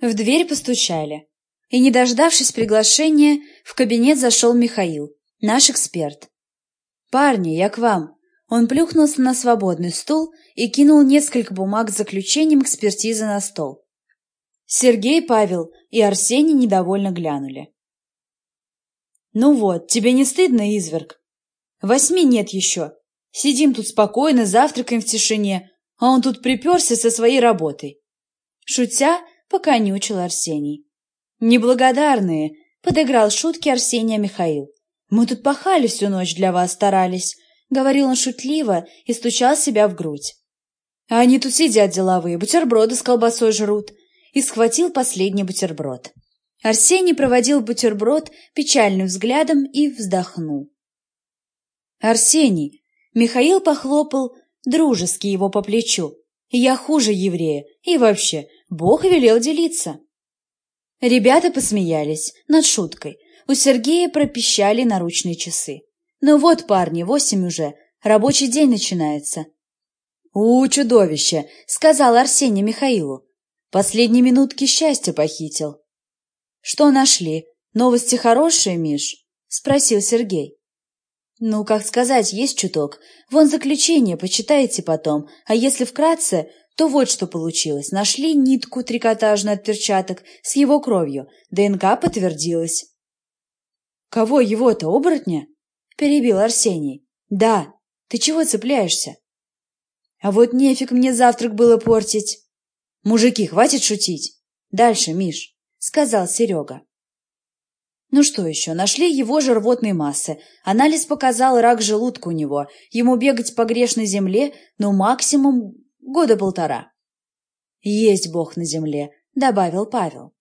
В дверь постучали. И, не дождавшись приглашения, в кабинет зашел Михаил, наш эксперт. «Парни, я к вам!» Он плюхнулся на свободный стул и кинул несколько бумаг с заключением экспертизы на стол. Сергей, Павел и Арсений недовольно глянули. «Ну вот, тебе не стыдно, изверг? Восьми нет еще. Сидим тут спокойно, завтракаем в тишине, а он тут приперся со своей работой». Шутя, поконючил Арсений. «Неблагодарные!» — подыграл шутки Арсения Михаил. «Мы тут пахали всю ночь для вас старались», — говорил он шутливо и стучал себя в грудь. «А они тут сидят деловые, бутерброды с колбасой жрут», и схватил последний бутерброд. Арсений проводил бутерброд печальным взглядом и вздохнул. «Арсений!» Михаил похлопал дружески его по плечу. «Я хуже еврея, и вообще, Бог велел делиться». Ребята посмеялись над шуткой. У Сергея пропищали наручные часы. «Ну вот, парни, восемь уже, рабочий день начинается». «У, чудовище!» — сказал Арсений Михаилу. «Последние минутки счастья похитил». «Что нашли? Новости хорошие, Миш?» — спросил Сергей. «Ну, как сказать, есть чуток. Вон заключение, почитайте потом. А если вкратце, то вот что получилось. Нашли нитку трикотажную от перчаток с его кровью. ДНК подтвердилась. «Кого его-то, оборотня?» – перебил Арсений. «Да. Ты чего цепляешься?» «А вот нефиг мне завтрак было портить». «Мужики, хватит шутить. Дальше, Миш», – сказал Серега. Ну что еще, нашли его же рвотные массы. Анализ показал рак желудка у него. Ему бегать по грешной земле, ну, максимум года полтора. «Есть Бог на земле», — добавил Павел.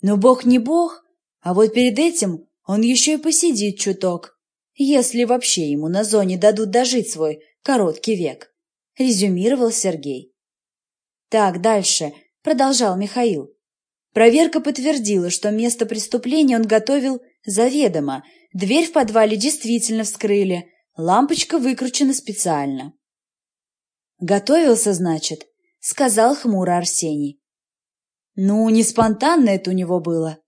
«Но Бог не Бог, а вот перед этим он еще и посидит чуток, если вообще ему на зоне дадут дожить свой короткий век», — резюмировал Сергей. «Так, дальше», — продолжал Михаил. Проверка подтвердила, что место преступления он готовил заведомо. Дверь в подвале действительно вскрыли, лампочка выкручена специально. «Готовился, значит?» — сказал хмуро Арсений. «Ну, не спонтанно это у него было».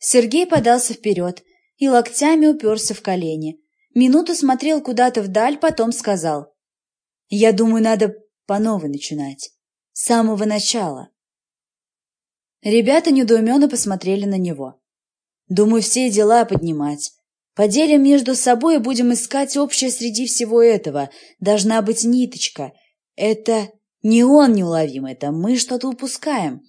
Сергей подался вперед и локтями уперся в колени. Минуту смотрел куда-то вдаль, потом сказал. «Я думаю, надо по новой начинать. С самого начала». Ребята недоуменно посмотрели на него. «Думаю, все дела поднимать. Поделим между собой и будем искать общее среди всего этого. Должна быть ниточка — это не он неуловим, это мы что-то упускаем.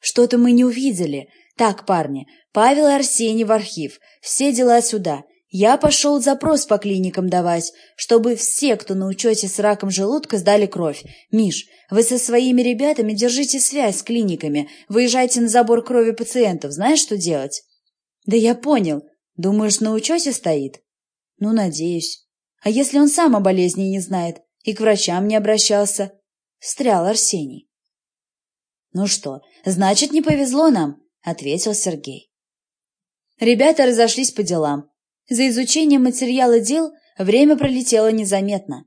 Что-то мы не увидели. Так, парни, Павел и Арсений в архив, все дела сюда. Я пошел запрос по клиникам давать, чтобы все, кто на учете с раком желудка, сдали кровь. Миш, вы со своими ребятами держите связь с клиниками, выезжайте на забор крови пациентов. Знаешь, что делать? Да я понял. Думаешь, на учете стоит? Ну, надеюсь. А если он сам о болезни не знает? И к врачам не обращался. Встрял Арсений. «Ну что, значит, не повезло нам», — ответил Сергей. Ребята разошлись по делам. За изучением материала дел время пролетело незаметно.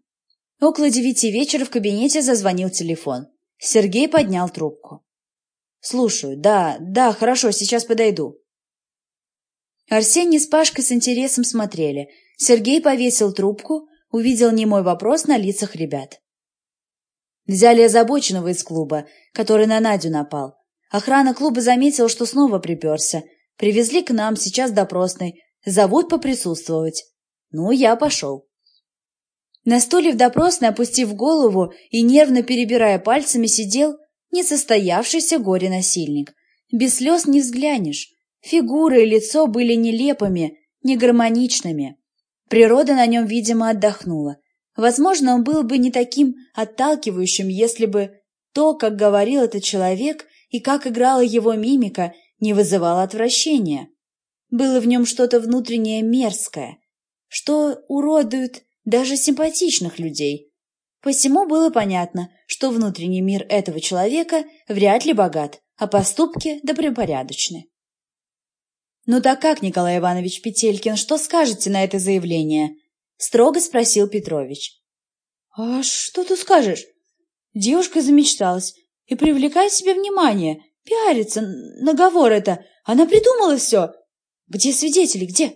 Около девяти вечера в кабинете зазвонил телефон. Сергей поднял трубку. «Слушаю. Да, да, хорошо, сейчас подойду». Арсений с Пашкой с интересом смотрели. Сергей повесил трубку, увидел немой вопрос на лицах ребят. Взяли озабоченного из клуба, который на Надю напал. Охрана клуба заметила, что снова приперся. Привезли к нам, сейчас допросной. Зовут поприсутствовать. Ну, я пошел. На стуле в допросной, опустив голову и нервно перебирая пальцами, сидел несостоявшийся горе-насильник. Без слез не взглянешь. Фигура и лицо были нелепыми, негармоничными. Природа на нем, видимо, отдохнула. Возможно, он был бы не таким отталкивающим, если бы то, как говорил этот человек и как играла его мимика, не вызывало отвращения. Было в нем что-то внутреннее мерзкое, что уродует даже симпатичных людей. Посему было понятно, что внутренний мир этого человека вряд ли богат, а поступки добропорядочны. «Ну так как, Николай Иванович Петелькин, что скажете на это заявление?» — строго спросил Петрович. «А что ты скажешь?» Девушка замечталась и привлекает себе внимание. Пиарится, наговор это. Она придумала все. Где свидетели, где?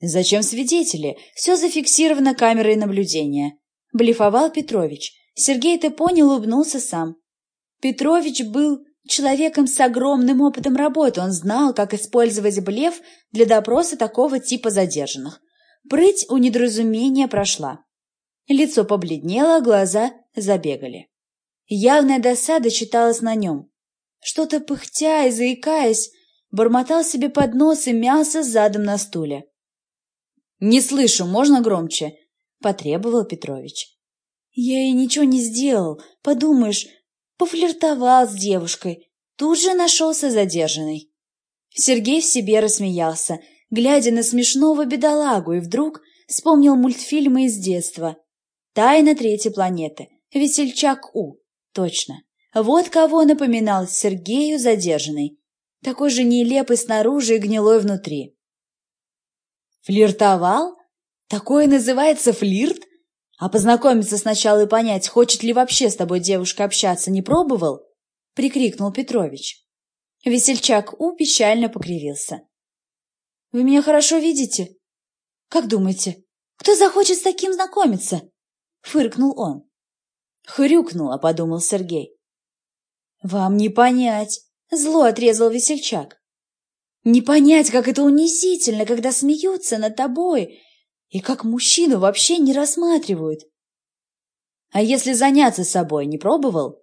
Зачем свидетели? Все зафиксировано камерой наблюдения. Блефовал Петрович. Сергей это понял, улыбнулся сам. Петрович был человеком с огромным опытом работы. Он знал, как использовать блеф для допроса такого типа задержанных. Прыть у недоразумения прошла. Лицо побледнело, глаза забегали. Явная досада читалась на нем. Что-то пыхтя и заикаясь, бормотал себе под нос и мялся задом на стуле. «Не слышу, можно громче?» — потребовал Петрович. «Я ей ничего не сделал. Подумаешь, пофлиртовал с девушкой. Тут же нашелся задержанный». Сергей в себе рассмеялся, глядя на смешного бедолагу, и вдруг вспомнил мультфильмы из детства. «Тайна третьей планеты», «Весельчак У». Точно. Вот кого напоминал Сергею задержанный. Такой же нелепый снаружи и гнилой внутри. Флиртовал? Такое называется флирт? А познакомиться сначала и понять, хочет ли вообще с тобой девушка общаться, не пробовал? Прикрикнул Петрович. Весельчак У печально покривился. Вы меня хорошо видите? Как думаете, кто захочет с таким знакомиться? Фыркнул он. Хрюкнула, подумал Сергей. Вам не понять, зло отрезал весельчак. Не понять, как это унизительно, когда смеются над тобой, и как мужчину вообще не рассматривают. А если заняться собой, не пробовал?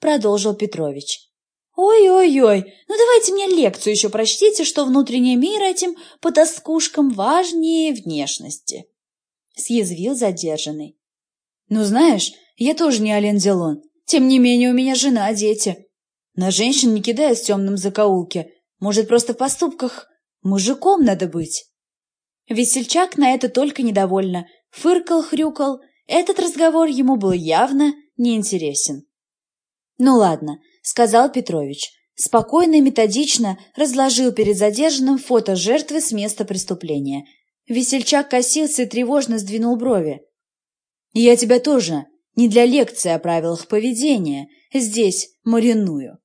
Продолжил Петрович. Ой-ой-ой, ну давайте мне лекцию еще прочтите, что внутренний мир этим потаскушкам важнее внешности. Съязвил задержанный. Ну знаешь, я тоже не Ален Делон. Тем не менее, у меня жена, дети. На женщин не кидаясь в темном закоулке. Может, просто в поступках мужиком надо быть? Весельчак на это только недовольно. Фыркал, хрюкал. Этот разговор ему был явно неинтересен. «Ну ладно», — сказал Петрович. Спокойно и методично разложил перед задержанным фото жертвы с места преступления. Весельчак косился и тревожно сдвинул брови. «Я тебя тоже не для лекции о правилах поведения. Здесь мариную.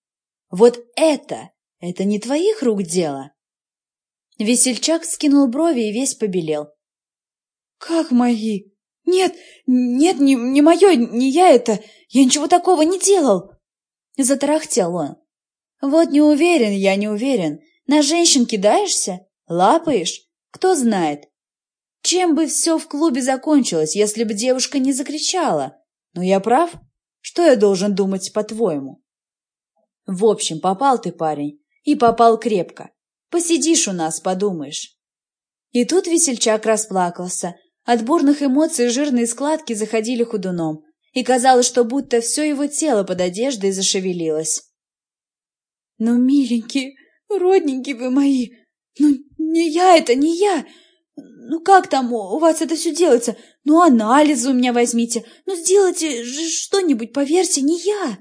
Вот это, это не твоих рук дело. Весельчак скинул брови и весь побелел. Как мои? Нет, нет, не, не мое, не я это. Я ничего такого не делал. Затарахтел он. Вот не уверен, я не уверен. На женщин кидаешься? Лапаешь? Кто знает. Чем бы все в клубе закончилось, если бы девушка не закричала? Но я прав? Что я должен думать, по-твоему? В общем, попал ты, парень, и попал крепко. Посидишь у нас, подумаешь. И тут весельчак расплакался. От бурных эмоций жирные складки заходили худуном, и казалось, что будто все его тело под одеждой зашевелилось. «Ну, миленькие, родненькие вы мои! Ну, не я это, не я! Ну, как там у вас это все делается? Ну, анализы у меня возьмите. Ну, сделайте что-нибудь, поверьте, не я.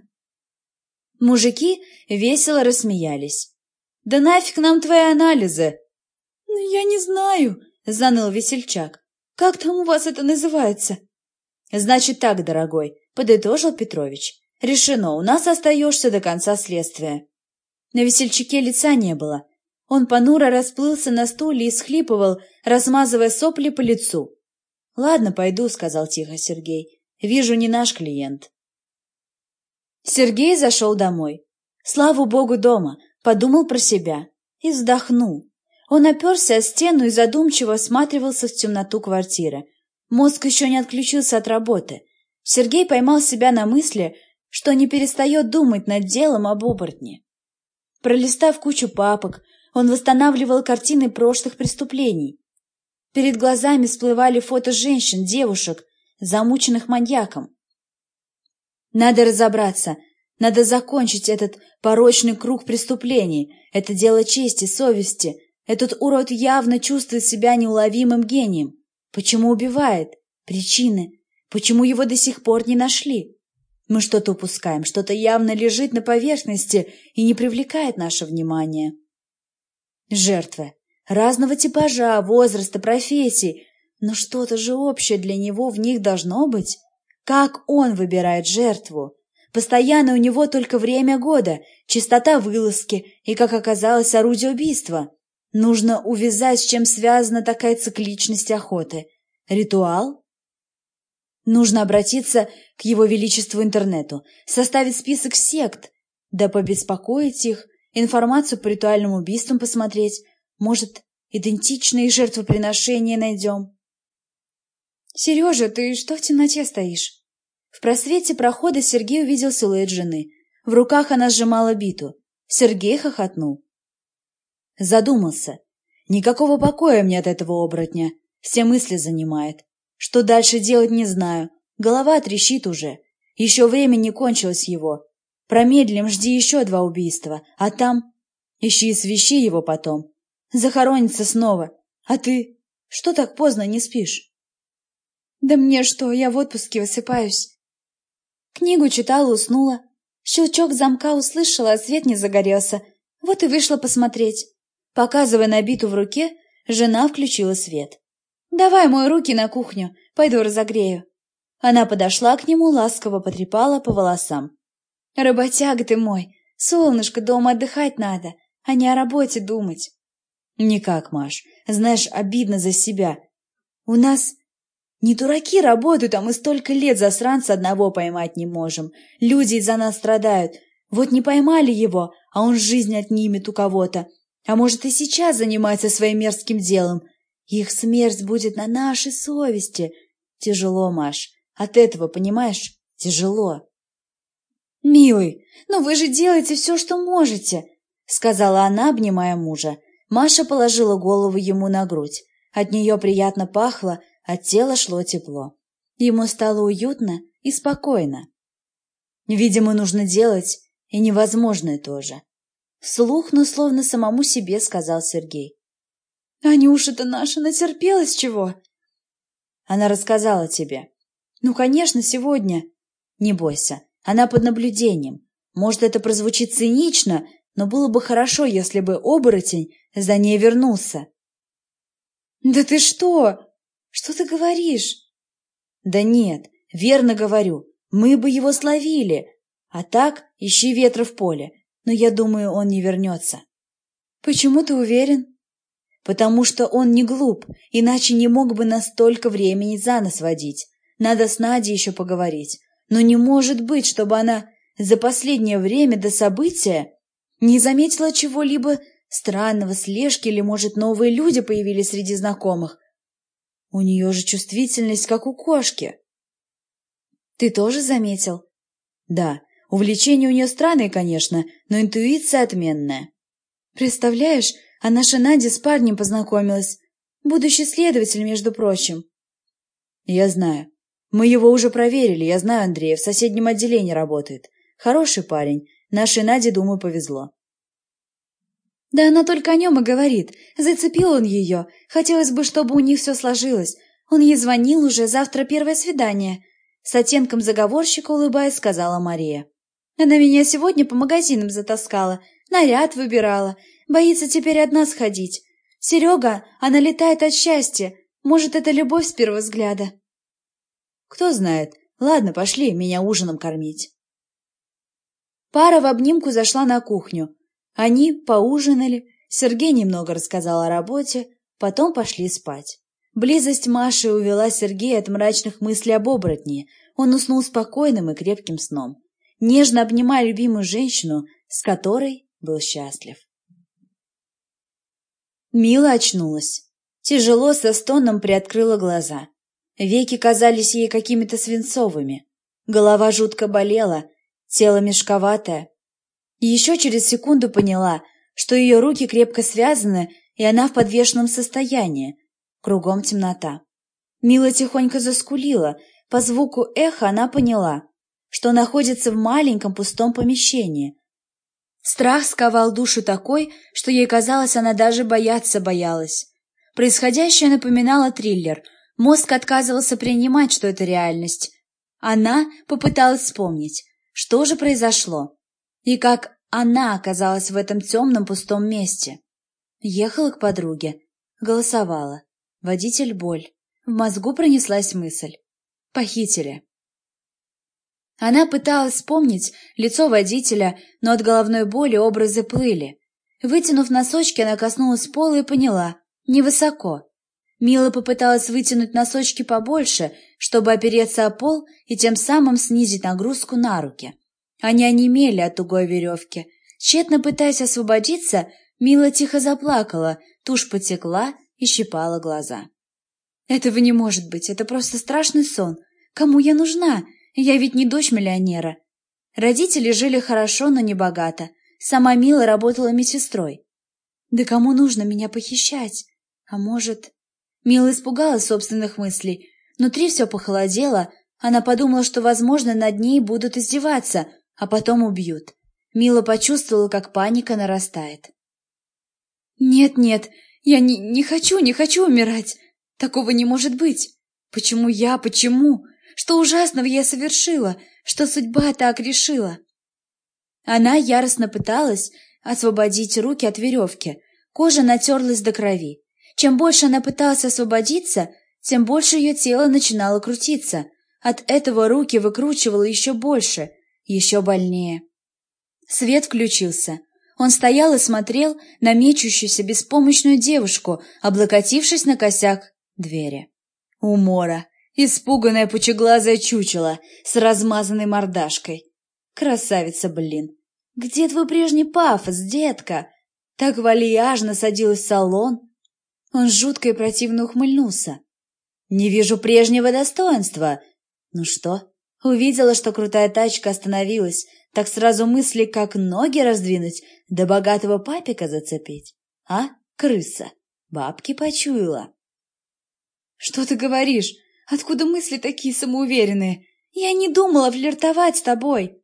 Мужики весело рассмеялись. Да нафиг нам твои анализы? Ну, я не знаю, заныл весельчак. Как там у вас это называется? Значит так, дорогой, подытожил Петрович. Решено, у нас остаешься до конца следствия. На весельчаке лица не было. Он понуро расплылся на стуле и схлипывал, размазывая сопли по лицу. «Ладно, пойду», — сказал тихо Сергей. «Вижу, не наш клиент». Сергей зашел домой. Слава богу, дома. Подумал про себя. И вздохнул. Он оперся о стену и задумчиво осматривался в темноту квартиры. Мозг еще не отключился от работы. Сергей поймал себя на мысли, что не перестает думать над делом об оборотне. Пролистав кучу папок, он восстанавливал картины прошлых преступлений. Перед глазами всплывали фото женщин, девушек, замученных маньяком. Надо разобраться, надо закончить этот порочный круг преступлений. Это дело чести, совести. Этот урод явно чувствует себя неуловимым гением. Почему убивает? Причины. Почему его до сих пор не нашли? Мы что-то упускаем, что-то явно лежит на поверхности и не привлекает наше внимание. Жертвы. Разного типажа, возраста, профессий. Но что-то же общее для него в них должно быть. Как он выбирает жертву? Постоянно у него только время года, частота вылазки и, как оказалось, орудие убийства. Нужно увязать, с чем связана такая цикличность охоты. Ритуал? Нужно обратиться к его величеству интернету, составить список сект, да побеспокоить их, информацию по ритуальным убийствам посмотреть. Может, идентичные жертвоприношения найдем. «Сережа, ты что в темноте стоишь?» В просвете прохода Сергей увидел силуэт жены. В руках она сжимала биту. Сергей хохотнул. Задумался. Никакого покоя мне от этого оборотня. Все мысли занимает. Что дальше делать, не знаю. Голова трещит уже. Еще время не кончилось его. Промедлим, жди еще два убийства. А там... Ищи и свищи его потом. Захоронится снова. А ты... Что так поздно не спишь? Да мне что, я в отпуске высыпаюсь. Книгу читала, уснула. Щелчок замка услышала, а свет не загорелся. Вот и вышла посмотреть. Показывая набиту в руке, жена включила свет. «Давай мой руки на кухню, пойду разогрею». Она подошла к нему, ласково потрепала по волосам. «Работяга ты мой, солнышко, дома отдыхать надо, а не о работе думать». «Никак, Маш, знаешь, обидно за себя. У нас не дураки работают, а мы столько лет засранца одного поймать не можем. Люди из-за нас страдают. Вот не поймали его, а он жизнь отнимет у кого-то. А может, и сейчас занимается своим мерзким делом. Их смерть будет на нашей совести. Тяжело, Маш. От этого, понимаешь, тяжело. «Милый, ну вы же делаете все, что можете», — сказала она, обнимая мужа. Маша положила голову ему на грудь. От нее приятно пахло, от тела шло тепло. Ему стало уютно и спокойно. Видимо, нужно делать и невозможное тоже. Вслух, но словно самому себе сказал Сергей. «Анюша-то наша натерпелась чего?» Она рассказала тебе. «Ну, конечно, сегодня». «Не бойся, она под наблюдением. Может, это прозвучит цинично, но было бы хорошо, если бы оборотень за ней вернулся». «Да ты что?» Что ты говоришь? Да нет, верно говорю. Мы бы его словили. А так ищи ветра в поле. Но я думаю, он не вернется. Почему ты уверен? Потому что он не глуп, иначе не мог бы настолько времени за нос водить. Надо с Надей еще поговорить. Но не может быть, чтобы она за последнее время до события не заметила чего-либо странного, слежки или, может, новые люди появились среди знакомых. У нее же чувствительность, как у кошки. Ты тоже заметил? Да, увлечение у нее странное, конечно, но интуиция отменная. Представляешь, а наша Надя с парнем познакомилась. Будущий следователь, между прочим. Я знаю. Мы его уже проверили, я знаю Андрея, в соседнем отделении работает. Хороший парень. Нашей Наде, думаю, повезло. Да она только о нем и говорит. Зацепил он ее. Хотелось бы, чтобы у них все сложилось. Он ей звонил уже, завтра первое свидание. С оттенком заговорщика, улыбаясь, сказала Мария. Она меня сегодня по магазинам затаскала, наряд выбирала. Боится теперь одна сходить. Серега, она летает от счастья. Может, это любовь с первого взгляда. Кто знает. Ладно, пошли меня ужином кормить. Пара в обнимку зашла на кухню. Они поужинали, Сергей немного рассказал о работе, потом пошли спать. Близость Маши увела Сергея от мрачных мыслей об оборотне. Он уснул спокойным и крепким сном, нежно обнимая любимую женщину, с которой был счастлив. Мила очнулась. Тяжело со стоном приоткрыла глаза. Веки казались ей какими-то свинцовыми. Голова жутко болела, тело мешковатое, еще через секунду поняла, что ее руки крепко связаны, и она в подвешенном состоянии. Кругом темнота. Мила тихонько заскулила. По звуку эха она поняла, что находится в маленьком пустом помещении. Страх сковал душу такой, что ей казалось, она даже бояться боялась. Происходящее напоминало триллер. Мозг отказывался принимать, что это реальность. Она попыталась вспомнить, что же произошло. И как она оказалась в этом темном пустом месте. Ехала к подруге. Голосовала. Водитель боль. В мозгу пронеслась мысль. Похитили. Она пыталась вспомнить лицо водителя, но от головной боли образы плыли. Вытянув носочки, она коснулась пола и поняла – невысоко. Мила попыталась вытянуть носочки побольше, чтобы опереться о пол и тем самым снизить нагрузку на руки. Они онемели от тугой веревки. Тщетно пытаясь освободиться, Мила тихо заплакала, тушь потекла и щипала глаза. «Этого не может быть, это просто страшный сон. Кому я нужна? Я ведь не дочь миллионера». Родители жили хорошо, но не богато. Сама Мила работала медсестрой. «Да кому нужно меня похищать? А может...» Мила испугалась собственных мыслей. Внутри все похолодело. Она подумала, что, возможно, над ней будут издеваться, а потом убьют. Мила почувствовала, как паника нарастает. «Нет-нет, я не, не хочу, не хочу умирать. Такого не может быть. Почему я, почему? Что ужасного я совершила? Что судьба так решила?» Она яростно пыталась освободить руки от веревки. Кожа натерлась до крови. Чем больше она пыталась освободиться, тем больше ее тело начинало крутиться. От этого руки выкручивало еще больше, еще больнее. Свет включился. Он стоял и смотрел на мечущуюся беспомощную девушку, облокотившись на косяк двери. Умора, испуганная пучеглазая чучело с размазанной мордашкой. Красавица, блин! Где твой прежний пафос, детка? Так вальяжно садилась в салон. Он жутко и противно ухмыльнулся. Не вижу прежнего достоинства. Ну что? Увидела, что крутая тачка остановилась, так сразу мысли, как ноги раздвинуть, да богатого папика зацепить. А, крыса, бабки почуяла. Что ты говоришь? Откуда мысли такие самоуверенные? Я не думала флиртовать с тобой.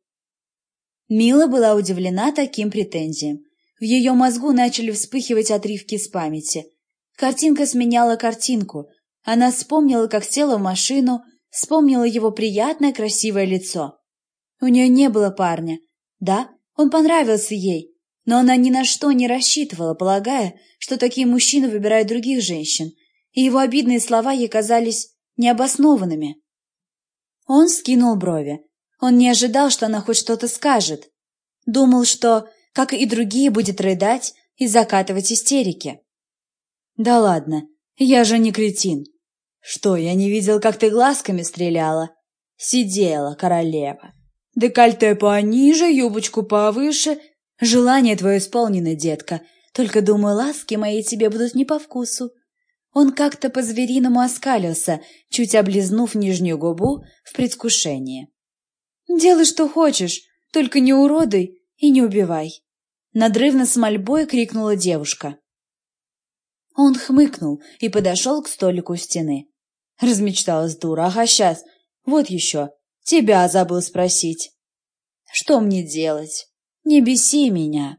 Мила была удивлена таким претензиям. В ее мозгу начали вспыхивать отрывки с памяти. Картинка сменяла картинку, она вспомнила, как села в машину, вспомнила его приятное, красивое лицо. У нее не было парня. Да, он понравился ей, но она ни на что не рассчитывала, полагая, что такие мужчины выбирают других женщин, и его обидные слова ей казались необоснованными. Он скинул брови. Он не ожидал, что она хоть что-то скажет. Думал, что, как и другие, будет рыдать и закатывать истерики. «Да ладно, я же не кретин. «Что, я не видел, как ты глазками стреляла?» «Сидела, королева. Декольте пониже, юбочку повыше. Желание твое исполнено, детка. Только, думаю, ласки мои тебе будут не по вкусу». Он как-то по-звериному оскалился, чуть облизнув нижнюю губу в предвкушении. «Делай, что хочешь, только не уродуй и не убивай!» Надрывно с мольбой крикнула девушка. Он хмыкнул и подошел к столику у стены. Размечталась дура. Ага, сейчас. Вот еще. Тебя забыл спросить. Что мне делать? Не беси меня.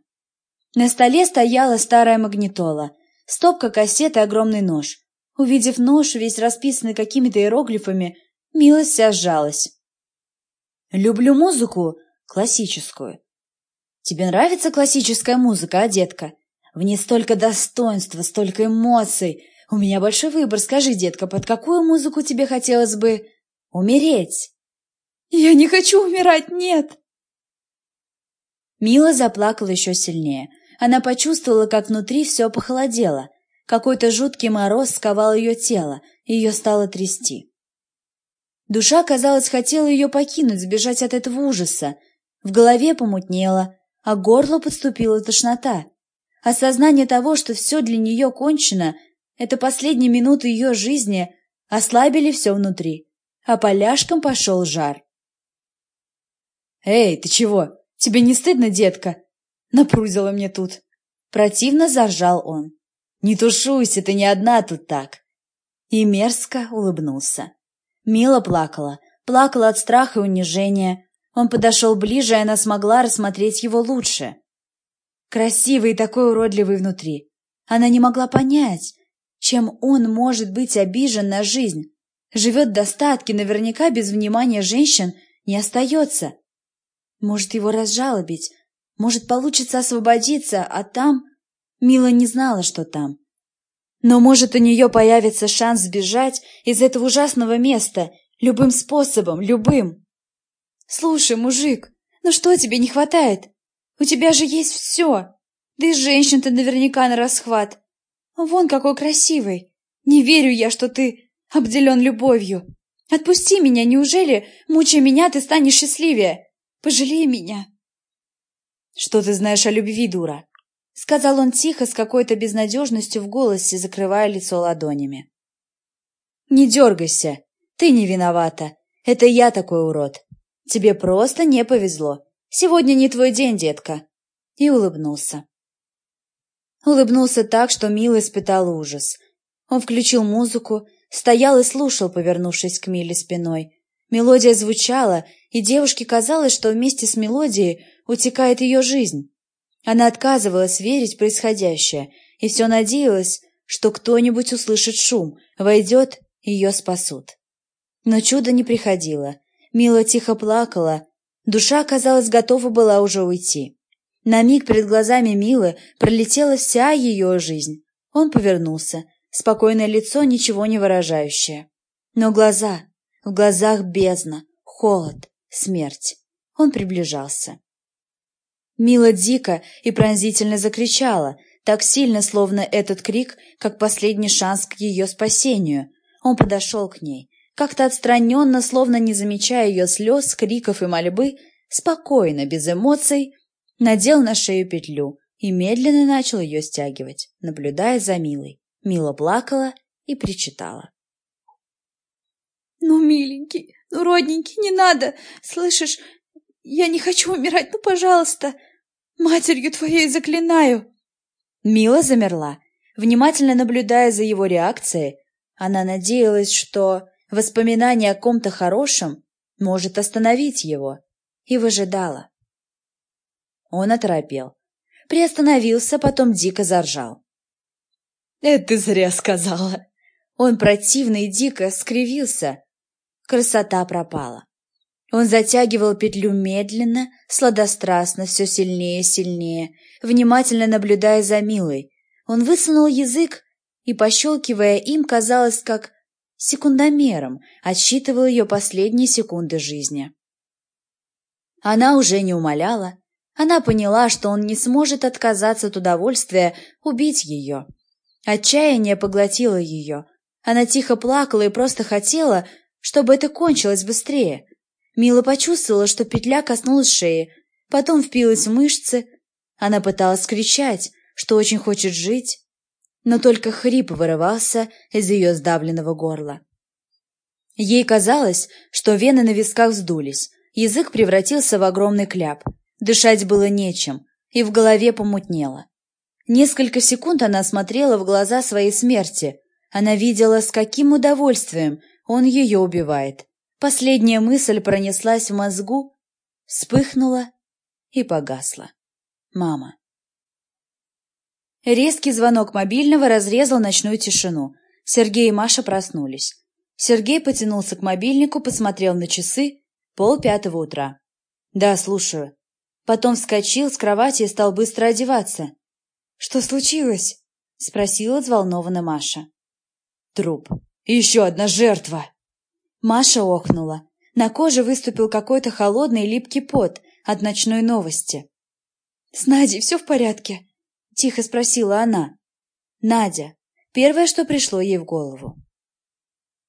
На столе стояла старая магнитола, стопка кассет и огромный нож. Увидев нож, весь расписанный какими-то иероглифами, милость вся сжалась. «Люблю музыку классическую». «Тебе нравится классическая музыка, а, детка? В ней столько достоинства, столько эмоций, у меня большой выбор. Скажи, детка, под какую музыку тебе хотелось бы умереть? Я не хочу умирать, нет. Мила заплакала еще сильнее. Она почувствовала, как внутри все похолодело. Какой-то жуткий мороз сковал ее тело, и ее стало трясти. Душа, казалось, хотела ее покинуть, сбежать от этого ужаса. В голове помутнело, а горло подступила тошнота. Осознание того, что все для нее кончено, это последние минуты ее жизни ослабили все внутри, а поляшкам пошел жар. «Эй, ты чего? Тебе не стыдно, детка?» Напрузила мне тут. Противно заржал он. «Не тушуйся, ты не одна тут так!» И мерзко улыбнулся. Мила плакала, плакала от страха и унижения. Он подошел ближе, и она смогла рассмотреть его лучше. Красивый и такой уродливый внутри. Она не могла понять, чем он может быть обижен на жизнь? Живет в достатке, наверняка без внимания женщин не остается. Может его разжалобить, может получится освободиться, а там... Мила не знала, что там. Но может у нее появится шанс сбежать из этого ужасного места любым способом, любым. Слушай, мужик, ну что тебе не хватает? У тебя же есть все. Да и женщин ты наверняка на расхват. Вон какой красивый. Не верю я, что ты обделен любовью. Отпусти меня, неужели, мучая меня, ты станешь счастливее? Пожалей меня. Что ты знаешь о любви, дура? Сказал он тихо, с какой-то безнадежностью в голосе, закрывая лицо ладонями. Не дергайся, ты не виновата. Это я такой урод. Тебе просто не повезло. Сегодня не твой день, детка. И улыбнулся. Улыбнулся так, что Мила испытал ужас. Он включил музыку, стоял и слушал, повернувшись к Миле спиной. Мелодия звучала, и девушке казалось, что вместе с мелодией утекает ее жизнь. Она отказывалась верить в происходящее и все надеялась, что кто-нибудь услышит шум, войдет, и ее спасут. Но чудо не приходило. Мила тихо плакала, душа, казалось, готова была уже уйти. На миг перед глазами Милы пролетела вся ее жизнь. Он повернулся, спокойное лицо, ничего не выражающее. Но глаза, в глазах бездна, холод, смерть. Он приближался. Мила дико и пронзительно закричала, так сильно, словно этот крик, как последний шанс к ее спасению. Он подошел к ней, как-то отстраненно, словно не замечая ее слез, криков и мольбы, спокойно, без эмоций, надел на шею петлю и медленно начал ее стягивать, наблюдая за Милой. Мила плакала и причитала. «Ну, миленький, ну, родненький, не надо, слышишь? Я не хочу умирать, ну, пожалуйста, матерью твоей заклинаю!» Мила замерла, внимательно наблюдая за его реакцией. Она надеялась, что воспоминание о ком-то хорошем может остановить его, и выжидала. Он оторопел. Приостановился, потом дико заржал. «Это ты зря сказала!» Он противно и дико скривился. Красота пропала. Он затягивал петлю медленно, сладострастно, все сильнее и сильнее, внимательно наблюдая за Милой. Он высунул язык и, пощелкивая им, казалось, как секундомером, отсчитывал ее последние секунды жизни. Она уже не умоляла, она поняла, что он не сможет отказаться от удовольствия убить ее. Отчаяние поглотило ее. Она тихо плакала и просто хотела, чтобы это кончилось быстрее. Мила почувствовала, что петля коснулась шеи, потом впилась в мышцы. Она пыталась кричать, что очень хочет жить, но только хрип вырывался из ее сдавленного горла. Ей казалось, что вены на висках вздулись, язык превратился в огромный кляп — Дышать было нечем, и в голове помутнело. Несколько секунд она смотрела в глаза своей смерти. Она видела, с каким удовольствием он ее убивает. Последняя мысль пронеслась в мозгу, вспыхнула и погасла. Мама. Резкий звонок мобильного разрезал ночную тишину. Сергей и Маша проснулись. Сергей потянулся к мобильнику, посмотрел на часы. Пол пятого утра. «Да, слушаю». Потом вскочил с кровати и стал быстро одеваться. «Что случилось?» — спросила взволнованно Маша. «Труп. еще одна жертва!» Маша охнула. На коже выступил какой-то холодный липкий пот от ночной новости. «С Надей все в порядке?» — тихо спросила она. «Надя. Первое, что пришло ей в голову».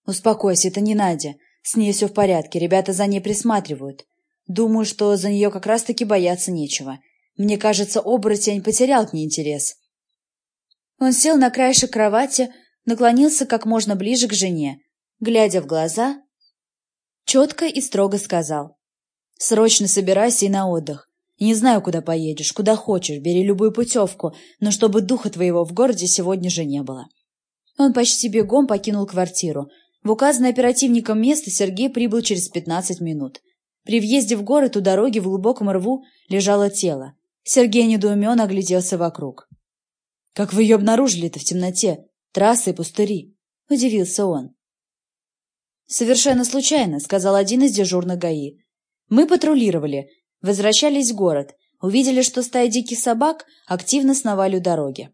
«Успокойся, это не Надя. С ней все в порядке, ребята за ней присматривают. Думаю, что за нее как раз-таки бояться нечего. Мне кажется, оборотень потерял к ней интерес. Он сел на краешек кровати, наклонился как можно ближе к жене, глядя в глаза, четко и строго сказал. «Срочно собирайся и на отдых. Не знаю, куда поедешь, куда хочешь, бери любую путевку, но чтобы духа твоего в городе сегодня же не было». Он почти бегом покинул квартиру. В указанное оперативником место Сергей прибыл через пятнадцать минут. При въезде в город у дороги в глубоком рву лежало тело. Сергей недоуменно огляделся вокруг. «Как вы ее обнаружили-то в темноте? Трассы и пустыри?» – удивился он. «Совершенно случайно», – сказал один из дежурных ГАИ. «Мы патрулировали, возвращались в город, увидели, что стая диких собак активно сновали у дороги.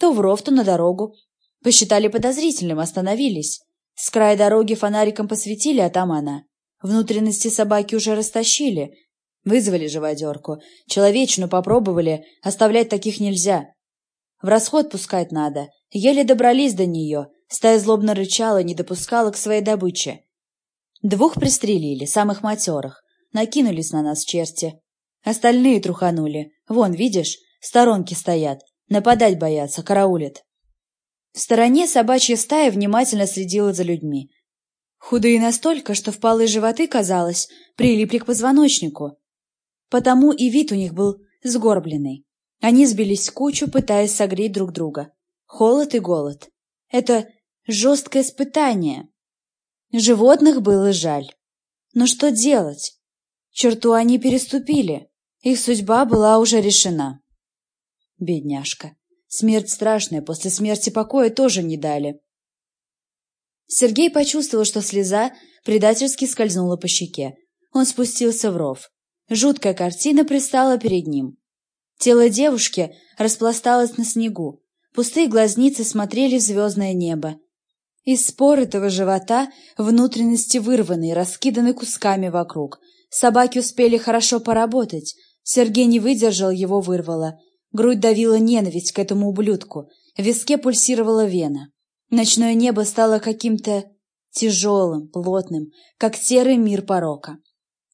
То в ров, то на дорогу. Посчитали подозрительным, остановились. С края дороги фонариком посветили, а там она. Внутренности собаки уже растащили. Вызвали живодерку. Человечную попробовали, оставлять таких нельзя. В расход пускать надо. Еле добрались до нее. Стая злобно рычала, не допускала к своей добыче. Двух пристрелили, самых матерых. Накинулись на нас черти. Остальные труханули. Вон, видишь, сторонки стоят. Нападать боятся, караулят. В стороне собачья стая внимательно следила за людьми. Худые настолько, что впалые животы, казалось, прилипли к позвоночнику. Потому и вид у них был сгорбленный. Они сбились в кучу, пытаясь согреть друг друга. Холод и голод. Это жесткое испытание. Животных было жаль. Но что делать? Черту они переступили. Их судьба была уже решена. Бедняжка. Смерть страшная, после смерти покоя тоже не дали. Сергей почувствовал, что слеза предательски скользнула по щеке. Он спустился в ров. Жуткая картина пристала перед ним. Тело девушки распласталось на снегу. Пустые глазницы смотрели в звездное небо. Из спор этого живота внутренности вырваны и раскиданы кусками вокруг. Собаки успели хорошо поработать. Сергей не выдержал, его вырвало. Грудь давила ненависть к этому ублюдку. В виске пульсировала вена. Ночное небо стало каким-то тяжелым, плотным, как серый мир порока.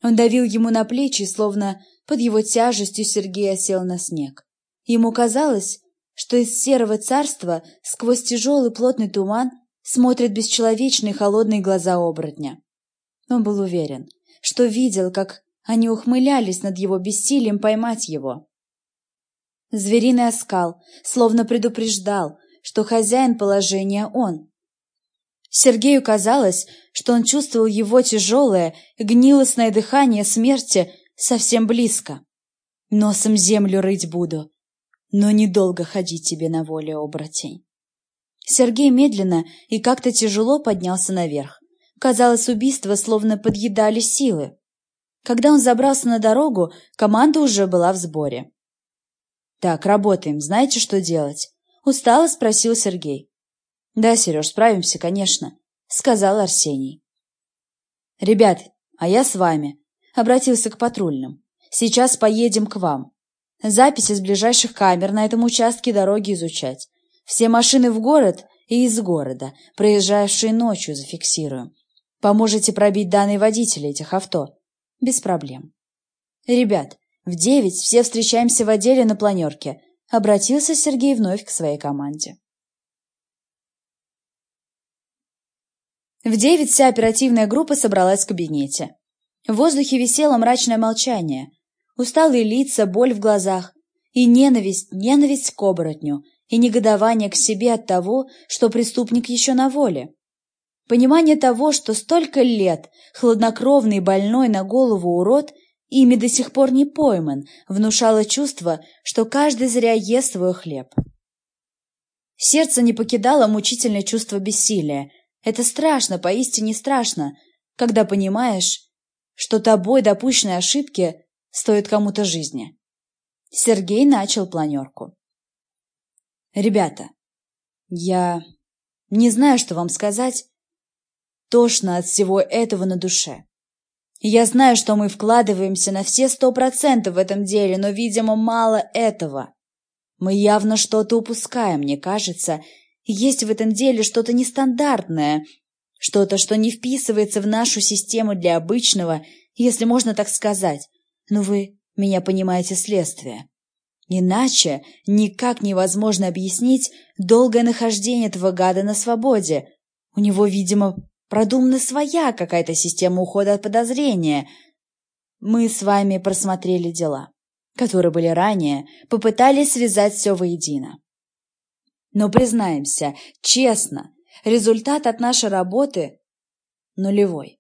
Он давил ему на плечи, словно под его тяжестью Сергей осел на снег. Ему казалось, что из серого царства сквозь тяжелый плотный туман смотрят бесчеловечные холодные глаза оборотня. Он был уверен, что видел, как они ухмылялись над его бессилием поймать его. Звериный оскал словно предупреждал, что хозяин положения он. Сергею казалось, что он чувствовал его тяжелое, гнилостное дыхание смерти совсем близко. Носом землю рыть буду, но недолго ходить тебе на воле, оборотень. Сергей медленно и как-то тяжело поднялся наверх. Казалось, убийство словно подъедали силы. Когда он забрался на дорогу, команда уже была в сборе. «Так, работаем. Знаете, что делать?» Устало спросил Сергей. «Да, Сереж, справимся, конечно», — сказал Арсений. «Ребят, а я с вами», — обратился к патрульным. «Сейчас поедем к вам. Записи с ближайших камер на этом участке дороги изучать. Все машины в город и из города, проезжавшие ночью, зафиксируем. Поможете пробить данные водителя этих авто? Без проблем. Ребят, в девять все встречаемся в отделе на планерке. Обратился Сергей вновь к своей команде. В девять вся оперативная группа собралась в кабинете. В воздухе висело мрачное молчание. Усталые лица, боль в глазах. И ненависть, ненависть к оборотню. И негодование к себе от того, что преступник еще на воле. Понимание того, что столько лет хладнокровный больной на голову урод ими до сих пор не пойман, внушало чувство, что каждый зря ест свой хлеб. Сердце не покидало мучительное чувство бессилия. Это страшно, поистине страшно, когда понимаешь, что тобой допущенные ошибки стоят кому-то жизни. Сергей начал планерку. «Ребята, я не знаю, что вам сказать, Тошно от всего этого на душе. Я знаю, что мы вкладываемся на все сто процентов в этом деле, но, видимо, мало этого. Мы явно что-то упускаем, мне кажется. Есть в этом деле что-то нестандартное, что-то, что не вписывается в нашу систему для обычного, если можно так сказать. Но вы меня понимаете следствие. Иначе никак невозможно объяснить долгое нахождение этого гада на свободе. У него, видимо, Продумана своя какая-то система ухода от подозрения. Мы с вами просмотрели дела, которые были ранее, попытались связать все воедино. Но признаемся, честно, результат от нашей работы нулевой.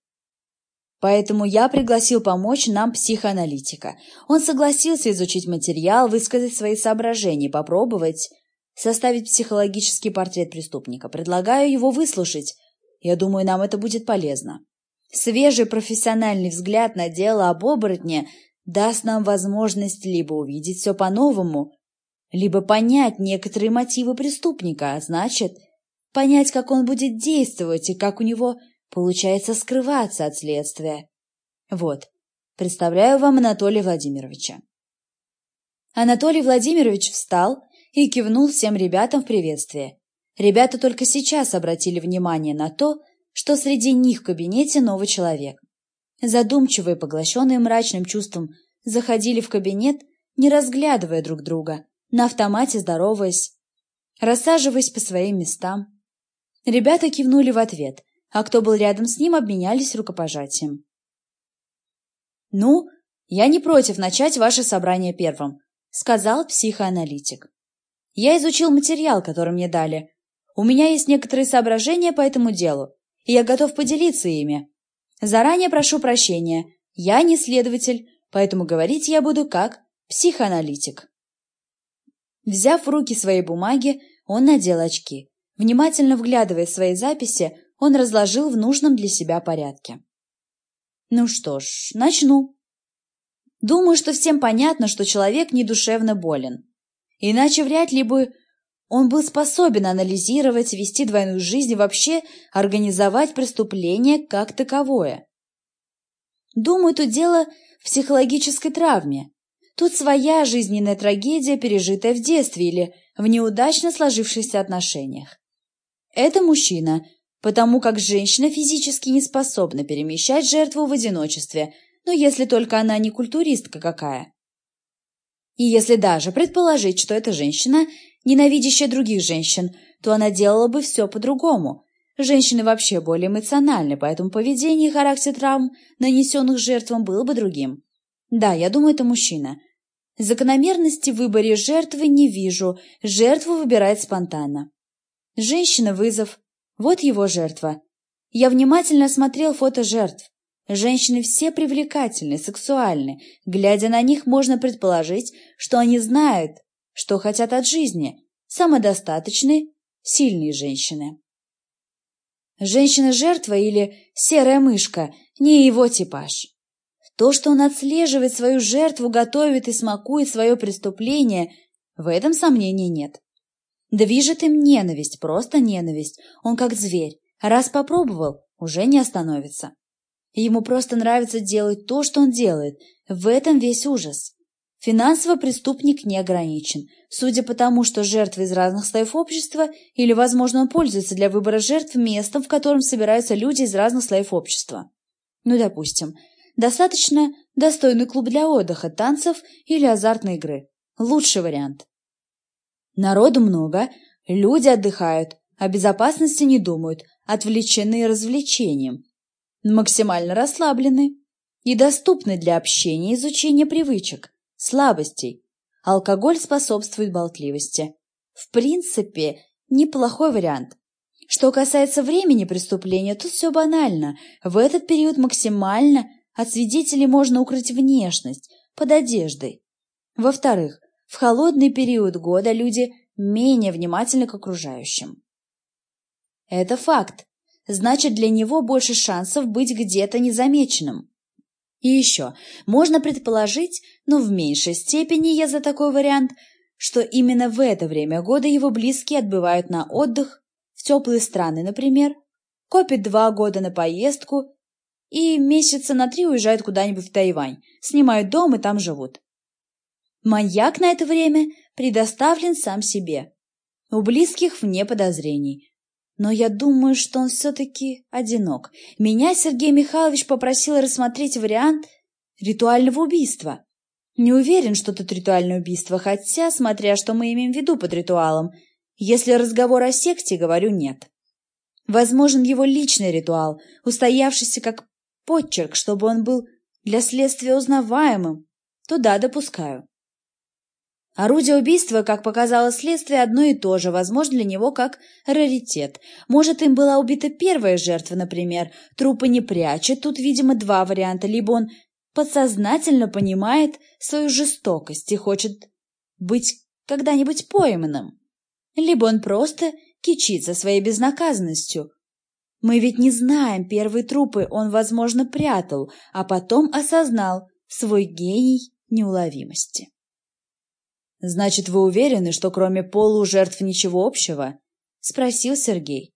Поэтому я пригласил помочь нам психоаналитика. Он согласился изучить материал, высказать свои соображения, попробовать составить психологический портрет преступника. Предлагаю его выслушать. Я думаю, нам это будет полезно. Свежий профессиональный взгляд на дело об оборотне даст нам возможность либо увидеть все по-новому, либо понять некоторые мотивы преступника, а значит, понять, как он будет действовать и как у него получается скрываться от следствия. Вот, представляю вам Анатолия Владимировича. Анатолий Владимирович встал и кивнул всем ребятам в приветствие. Ребята только сейчас обратили внимание на то, что среди них в кабинете новый человек. Задумчивые, поглощенные мрачным чувством, заходили в кабинет, не разглядывая друг друга, на автомате здороваясь, рассаживаясь по своим местам. Ребята кивнули в ответ, а кто был рядом с ним, обменялись рукопожатием. «Ну, я не против начать ваше собрание первым», — сказал психоаналитик. «Я изучил материал, который мне дали. У меня есть некоторые соображения по этому делу, и я готов поделиться ими. Заранее прошу прощения, я не следователь, поэтому говорить я буду как психоаналитик». Взяв в руки свои бумаги, он надел очки. Внимательно вглядывая свои записи, он разложил в нужном для себя порядке. Ну что ж, начну. Думаю, что всем понятно, что человек недушевно болен. Иначе вряд ли бы он был способен анализировать, вести двойную жизнь и вообще организовать преступление как таковое. Думаю, тут дело в психологической травме. Тут своя жизненная трагедия, пережитая в детстве или в неудачно сложившихся отношениях. Это мужчина, потому как женщина физически не способна перемещать жертву в одиночестве, но если только она не культуристка какая. И если даже предположить, что эта женщина, ненавидящая других женщин, то она делала бы все по-другому. Женщины вообще более эмоциональны, поэтому поведение и характер травм, нанесенных жертвам, было бы другим. Да, я думаю, это мужчина. Закономерности в выборе жертвы не вижу, жертву выбирает спонтанно. Женщина – вызов. Вот его жертва. Я внимательно осмотрел фото жертв. Женщины все привлекательны, сексуальны. Глядя на них, можно предположить, что они знают, что хотят от жизни. Самодостаточные, сильные женщины. Женщина-жертва или серая мышка – не его типаж. То, что он отслеживает свою жертву, готовит и смакует свое преступление, в этом сомнений нет. Движет им ненависть, просто ненависть. Он как зверь. Раз попробовал, уже не остановится. Ему просто нравится делать то, что он делает. В этом весь ужас. Финансово преступник не ограничен. Судя по тому, что жертвы из разных слоев общества, или, возможно, он пользуется для выбора жертв местом, в котором собираются люди из разных слоев общества. Ну, допустим, достаточно достойный клуб для отдыха, танцев или азартной игры. Лучший вариант. Народу много, люди отдыхают, о безопасности не думают, отвлечены развлечением, максимально расслаблены и доступны для общения и изучения привычек, слабостей. Алкоголь способствует болтливости. В принципе, неплохой вариант. Что касается времени преступления, тут все банально. В этот период максимально от свидетелей можно укрыть внешность под одеждой. Во-вторых, в холодный период года люди менее внимательны к окружающим. Это факт. Значит, для него больше шансов быть где-то незамеченным. И еще, можно предположить, но в меньшей степени я за такой вариант, что именно в это время года его близкие отбывают на отдых, в теплые страны, например, копят два года на поездку и месяца на три уезжают куда-нибудь в Тайвань, снимают дом и там живут. Маньяк на это время предоставлен сам себе. У близких вне подозрений. Но я думаю, что он все-таки одинок. Меня Сергей Михайлович попросил рассмотреть вариант ритуального убийства. Не уверен, что тут ритуальное убийство, хотя, смотря что мы имеем в виду под ритуалом. Если разговор о секте, говорю нет. Возможен его личный ритуал, устоявшийся как подчерк, чтобы он был для следствия узнаваемым, то да, допускаю. Орудие убийства, как показало следствие, одно и то же, возможно, для него как раритет. Может, им была убита первая жертва, например. Трупы не прячет, тут, видимо, два варианта. Либо он подсознательно понимает свою жестокость и хочет быть когда-нибудь пойманным. Либо он просто кичится своей безнаказанностью. Мы ведь не знаем, первые трупы он, возможно, прятал, а потом осознал свой гений неуловимости. «Значит, вы уверены, что кроме полу жертв ничего общего?» — спросил Сергей.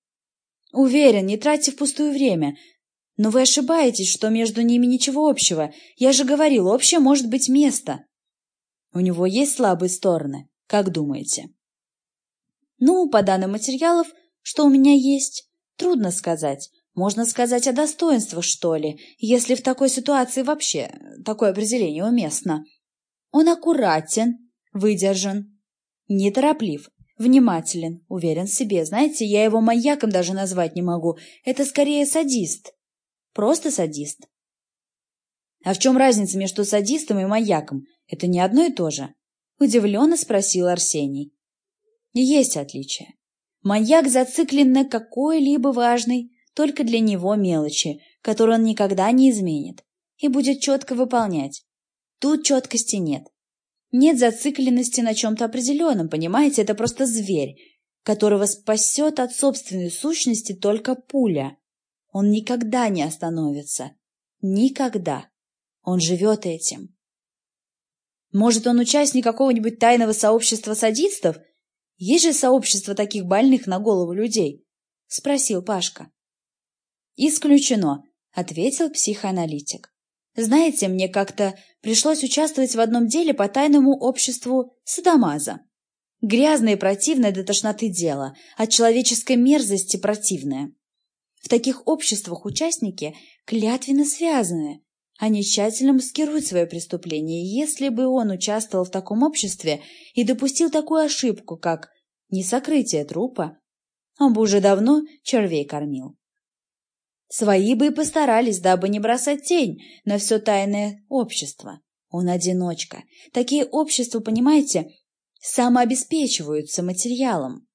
«Уверен, не тратьте впустую время. Но вы ошибаетесь, что между ними ничего общего. Я же говорил, общее может быть место. У него есть слабые стороны, как думаете? Ну, по данным материалов, что у меня есть, трудно сказать. Можно сказать о достоинствах, что ли, если в такой ситуации вообще такое определение уместно. Он аккуратен, выдержан, нетороплив, внимателен, уверен в себе. Знаете, я его маньяком даже назвать не могу. Это скорее садист. Просто садист. А в чем разница между садистом и маньяком? Это не одно и то же? Удивленно спросил Арсений. Есть отличие. Маньяк зациклен на какой-либо важной, только для него мелочи, которые он никогда не изменит, и будет четко выполнять. Тут четкости нет. Нет зацикленности на чем-то определенном, понимаете? Это просто зверь, которого спасет от собственной сущности только пуля. Он никогда не остановится. Никогда. Он живет этим. Может, он участник какого-нибудь тайного сообщества садистов? Есть же сообщество таких больных на голову людей? Спросил Пашка. «Исключено», — ответил психоаналитик. «Знаете, мне как-то пришлось участвовать в одном деле по тайному обществу Садамаза. Грязное и противное до тошноты дело, от человеческой мерзости противное. В таких обществах участники клятвенно связаны. Они тщательно маскируют свое преступление. Если бы он участвовал в таком обществе и допустил такую ошибку, как несокрытие трупа, он бы уже давно червей кормил. Свои бы и постарались, дабы не бросать тень на все тайное общество. Он одиночка. Такие общества, понимаете, самообеспечиваются материалом.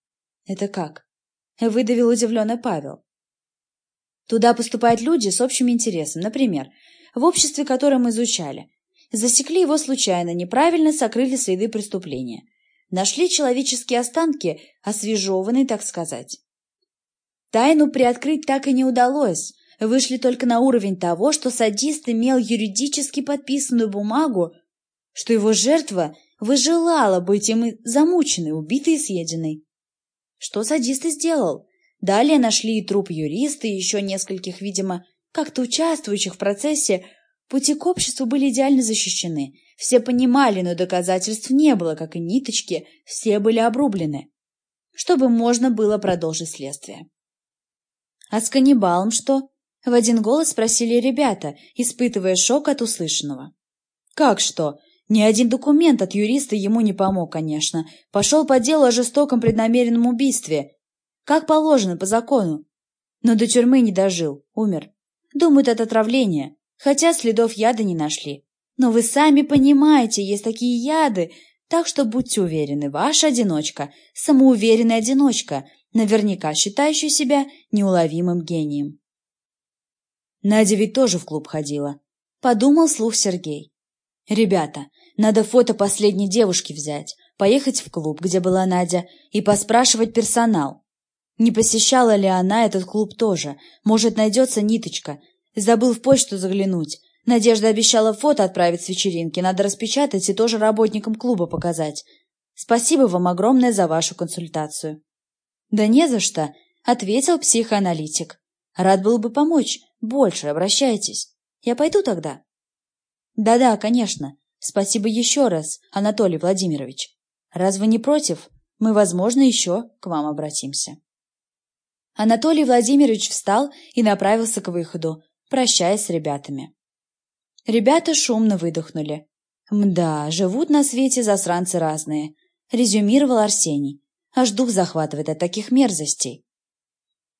Это как? Выдавил удивленный Павел. Туда поступают люди с общим интересом. Например, в обществе, которое мы изучали. Засекли его случайно, неправильно сокрыли следы преступления. Нашли человеческие останки, освежеванные, так сказать. Тайну приоткрыть так и не удалось. Вышли только на уровень того, что садист имел юридически подписанную бумагу, что его жертва выжелала быть им замученной, убитой и съеденной. Что садист и сделал. Далее нашли и труп юриста, и еще нескольких, видимо, как-то участвующих в процессе. Пути к обществу были идеально защищены. Все понимали, но доказательств не было, как и ниточки, все были обрублены, чтобы можно было продолжить следствие. «А с каннибалом что?» — в один голос спросили ребята, испытывая шок от услышанного. «Как что? Ни один документ от юриста ему не помог, конечно. Пошел по делу о жестоком преднамеренном убийстве. Как положено, по закону. Но до тюрьмы не дожил, умер. Думают, от отравления, хотя следов яда не нашли. Но вы сами понимаете, есть такие яды, так что будьте уверены, ваша одиночка, самоуверенная одиночка — наверняка считающий себя неуловимым гением. Надя ведь тоже в клуб ходила. Подумал слух Сергей. «Ребята, надо фото последней девушки взять, поехать в клуб, где была Надя, и поспрашивать персонал. Не посещала ли она этот клуб тоже? Может, найдется ниточка. Забыл в почту заглянуть. Надежда обещала фото отправить с вечеринки. Надо распечатать и тоже работникам клуба показать. Спасибо вам огромное за вашу консультацию. «Да не за что», — ответил психоаналитик. «Рад был бы помочь. Больше обращайтесь. Я пойду тогда?» «Да-да, конечно. Спасибо еще раз, Анатолий Владимирович. Раз вы не против, мы, возможно, еще к вам обратимся». Анатолий Владимирович встал и направился к выходу, прощаясь с ребятами. Ребята шумно выдохнули. «Мда, живут на свете засранцы разные», — резюмировал Арсений. Аж дух захватывает от таких мерзостей.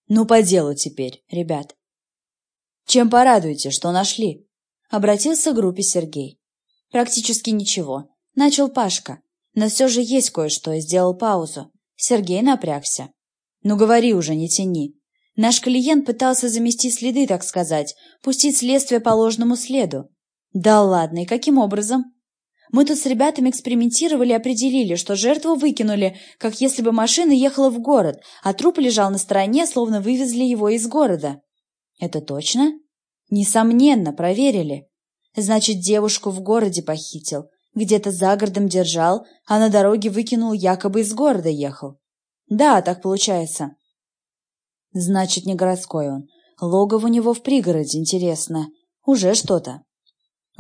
Ну, по делу теперь, ребят. Чем порадуете, что нашли? Обратился к группе Сергей. Практически ничего. Начал Пашка. Но все же есть кое-что и сделал паузу. Сергей напрягся. Ну, говори уже, не тяни. Наш клиент пытался замести следы, так сказать, пустить следствие по ложному следу. Да ладно, и каким образом? Мы тут с ребятами экспериментировали и определили, что жертву выкинули, как если бы машина ехала в город, а труп лежал на стороне, словно вывезли его из города. Это точно? Несомненно, проверили. Значит, девушку в городе похитил, где-то за городом держал, а на дороге выкинул, якобы из города ехал. Да, так получается. Значит, не городской он. Логово у него в пригороде, интересно. Уже что-то.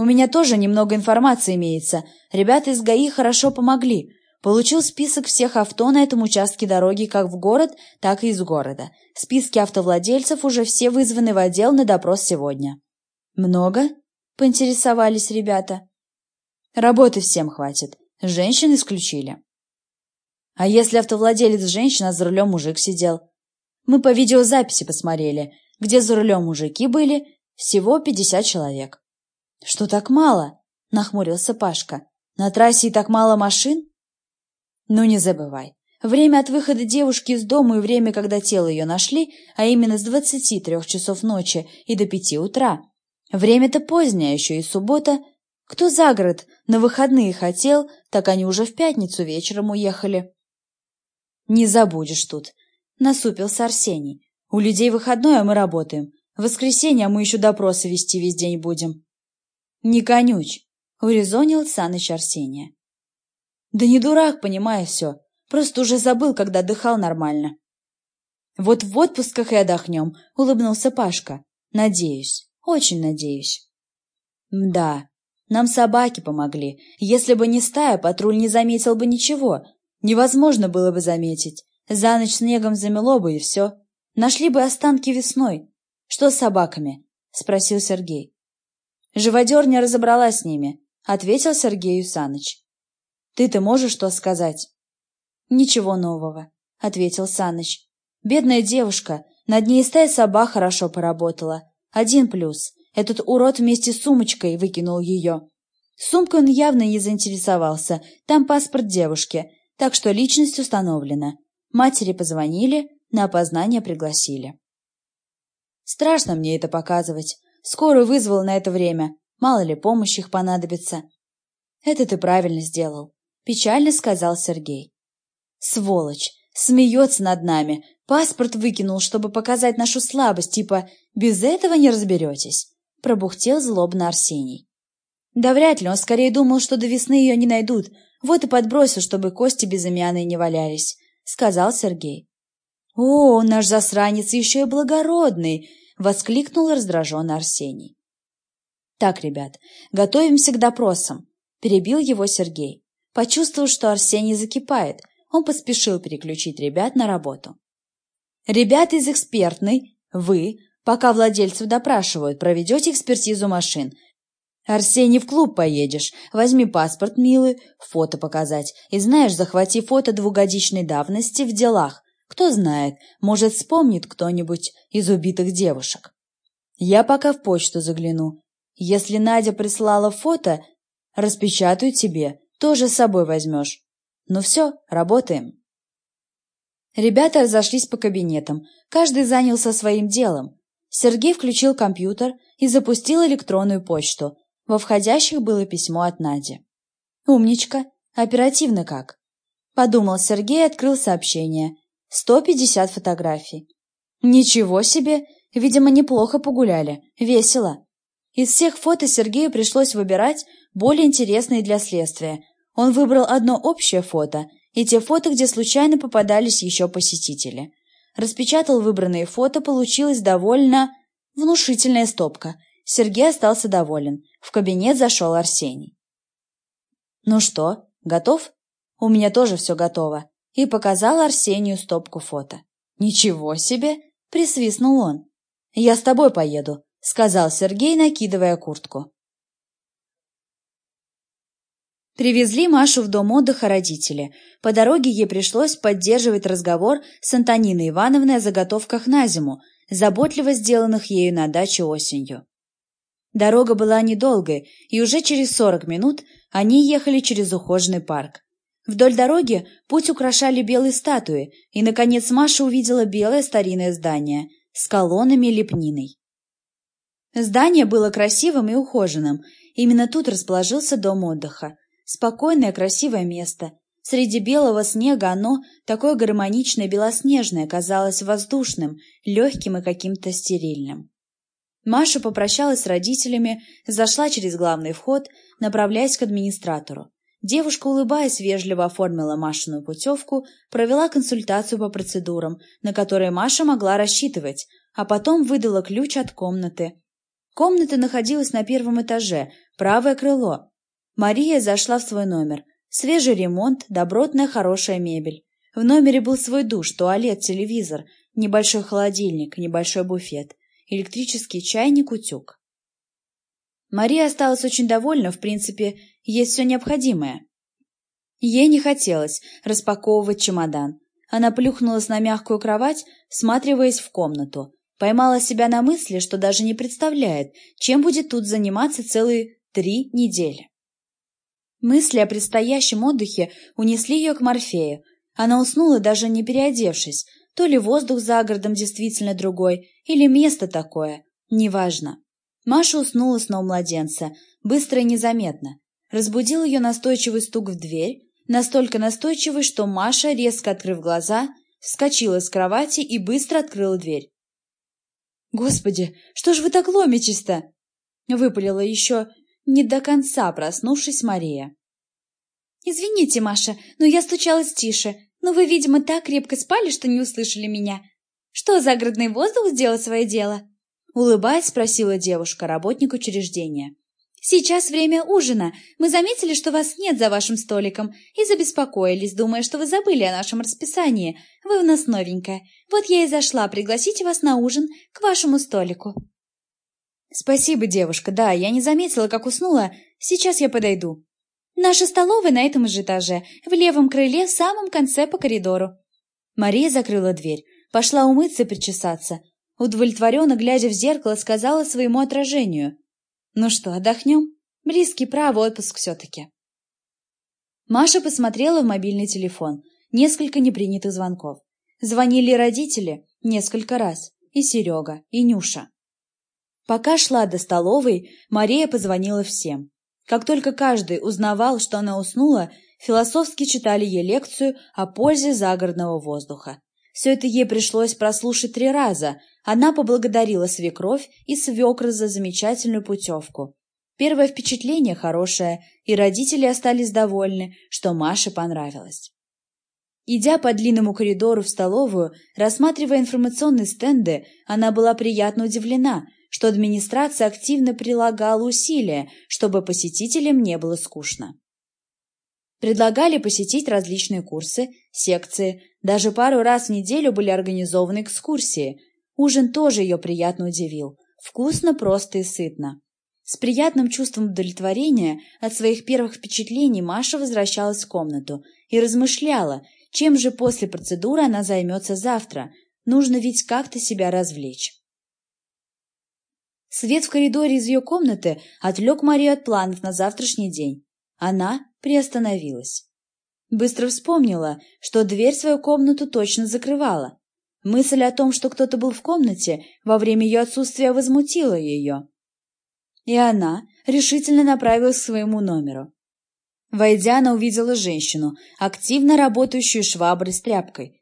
У меня тоже немного информации имеется. Ребята из ГАИ хорошо помогли. Получил список всех авто на этом участке дороги как в город, так и из города. Списки автовладельцев уже все вызваны в отдел на допрос сегодня. «Много?» – поинтересовались ребята. «Работы всем хватит. Женщин исключили». «А если автовладелец женщина, за рулем мужик сидел?» «Мы по видеозаписи посмотрели. Где за рулем мужики были? Всего пятьдесят человек». «Что так мало?» – нахмурился Пашка. «На трассе и так мало машин?» Ну не забывай, время от выхода девушки из дома и время, когда тело ее нашли, а именно с двадцати трех часов ночи и до пяти утра. Время-то позднее, еще и суббота. Кто за город на выходные хотел, так они уже в пятницу вечером уехали. Не забудешь тут, насупился Арсений. У людей выходной, а мы работаем. В воскресенье мы еще допросы вести весь день будем. Не конюч, урезонил Саныч Арсения. Да не дурак, понимаю все. Просто уже забыл, когда дыхал нормально. Вот в отпусках и отдохнем, улыбнулся Пашка. Надеюсь, очень надеюсь. Да, нам собаки помогли. Если бы не стая, патруль не заметил бы ничего. Невозможно было бы заметить. За ночь снегом замело бы, и все. Нашли бы останки весной. Что с собаками? — спросил Сергей. Живодер не разобралась с ними, — ответил Сергей Саныч. Ты-то можешь что сказать? Ничего нового, ответил Саныч. Бедная девушка, над ней стая собак хорошо поработала. Один плюс. Этот урод вместе с сумочкой выкинул ее. Сумкой он явно не заинтересовался. Там паспорт девушки, так что личность установлена. Матери позвонили, на опознание пригласили. Страшно мне это показывать. Скорую вызвал на это время. Мало ли помощь их понадобится. Это ты правильно сделал. — печально сказал Сергей. «Сволочь! Смеется над нами! Паспорт выкинул, чтобы показать нашу слабость, типа «без этого не разберетесь», — пробухтел злобно Арсений. Да вряд ли, он скорее думал, что до весны ее не найдут, вот и подбросил, чтобы кости безымянные не валялись, — сказал Сергей. «О, наш засранец еще и благородный!» — воскликнул раздраженный Арсений. «Так, ребят, готовимся к допросам», — перебил его Сергей. Почувствовав, что Арсений закипает, он поспешил переключить ребят на работу. «Ребята из экспертной, вы, пока владельцев допрашивают, проведете экспертизу машин. Арсений, в клуб поедешь, возьми паспорт, милый, фото показать. И знаешь, захвати фото двухгодичной давности в делах. Кто знает, может, вспомнит кто-нибудь из убитых девушек. Я пока в почту загляну. Если Надя прислала фото, распечатаю тебе, тоже с собой возьмешь. Ну все, работаем. Ребята разошлись по кабинетам, каждый занялся своим делом. Сергей включил компьютер и запустил электронную почту. Во входящих было письмо от Нади. «Умничка! Оперативно как!» Подумал Сергей и открыл сообщение. «Сто пятьдесят фотографий». «Ничего себе! Видимо, неплохо погуляли. Весело!» Из всех фото Сергею пришлось выбирать более интересные для следствия, он выбрал одно общее фото и те фото, где случайно попадались еще посетители. Распечатал выбранные фото, получилась довольно внушительная стопка. Сергей остался доволен. В кабинет зашел Арсений. «Ну что, готов?» «У меня тоже все готово». И показал Арсению стопку фото. «Ничего себе!» — присвистнул он. «Я с тобой поеду», — сказал Сергей, накидывая куртку. Привезли Машу в дом отдыха родители. По дороге ей пришлось поддерживать разговор с Антониной Ивановной о заготовках на зиму, заботливо сделанных ею на даче осенью. Дорога была недолгой, и уже через сорок минут они ехали через ухоженный парк. Вдоль дороги путь украшали белые статуи, и, наконец, Маша увидела белое старинное здание с колоннами и лепниной. Здание было красивым и ухоженным. Именно тут расположился дом отдыха. Спокойное, красивое место. Среди белого снега оно, такое гармоничное белоснежное, казалось воздушным, легким и каким-то стерильным. Маша попрощалась с родителями, зашла через главный вход, направляясь к администратору. Девушка, улыбаясь, вежливо оформила Машину путевку, провела консультацию по процедурам, на которые Маша могла рассчитывать. а потом выдала ключ от комнаты. Комната находилась на первом этаже, правое крыло. Мария зашла в свой номер. Свежий ремонт, добротная хорошая мебель. В номере был свой душ, туалет, телевизор, небольшой холодильник, небольшой буфет, электрический чайник, утюг. Мария осталась очень довольна, в принципе, есть все необходимое. Ей не хотелось распаковывать чемодан. Она плюхнулась на мягкую кровать, всматриваясь в комнату. Поймала себя на мысли, что даже не представляет, чем будет тут заниматься целые три недели. Мысли о предстоящем отдыхе унесли ее к Морфею. Она уснула, даже не переодевшись. То ли воздух за городом действительно другой, или место такое. Неважно. Маша уснула сном младенца, быстро и незаметно. Разбудил ее настойчивый стук в дверь, настолько настойчивый, что Маша, резко открыв глаза, вскочила с кровати и быстро открыла дверь. «Господи, что ж вы так ломитесь-то?» — выпалила еще не до конца проснувшись Мария. «Извините, Маша, но я стучалась тише, но вы, видимо, так крепко спали, что не услышали меня. Что, загородный воздух сделал свое дело?» Улыбаясь, спросила девушка, работник учреждения. «Сейчас время ужина. Мы заметили, что вас нет за вашим столиком, и забеспокоились, думая, что вы забыли о нашем расписании. Вы у нас новенькая. Вот я и зашла пригласить вас на ужин к вашему столику». «Спасибо, девушка. Да, я не заметила, как уснула. Сейчас я подойду». «Наша столовая на этом же этаже, в левом крыле, в самом конце по коридору». Мария закрыла дверь, пошла умыться и причесаться. Удовлетворенно, глядя в зеркало, сказала своему отражению. «Ну что, отдохнем? Близкий право отпуск все-таки». Маша посмотрела в мобильный телефон. Несколько непринятых звонков. Звонили родители несколько раз. И Серега, и Нюша. Пока шла до столовой, Мария позвонила всем. Как только каждый узнавал, что она уснула, философски читали ей лекцию о пользе загородного воздуха. Все это ей пришлось прослушать три раза. Она поблагодарила свекровь и свекра за замечательную путевку. Первое впечатление хорошее, и родители остались довольны, что Маше понравилось. Идя по длинному коридору в столовую, рассматривая информационные стенды, она была приятно удивлена – что администрация активно прилагала усилия, чтобы посетителям не было скучно. Предлагали посетить различные курсы, секции, даже пару раз в неделю были организованы экскурсии. Ужин тоже ее приятно удивил. Вкусно, просто и сытно. С приятным чувством удовлетворения от своих первых впечатлений Маша возвращалась в комнату и размышляла, чем же после процедуры она займется завтра. Нужно ведь как-то себя развлечь. Свет в коридоре из ее комнаты отвлек Марию от планов на завтрашний день. Она приостановилась. Быстро вспомнила, что дверь свою комнату точно закрывала. Мысль о том, что кто-то был в комнате, во время ее отсутствия возмутила ее. И она решительно направилась к своему номеру. Войдя, она увидела женщину, активно работающую шваброй с тряпкой.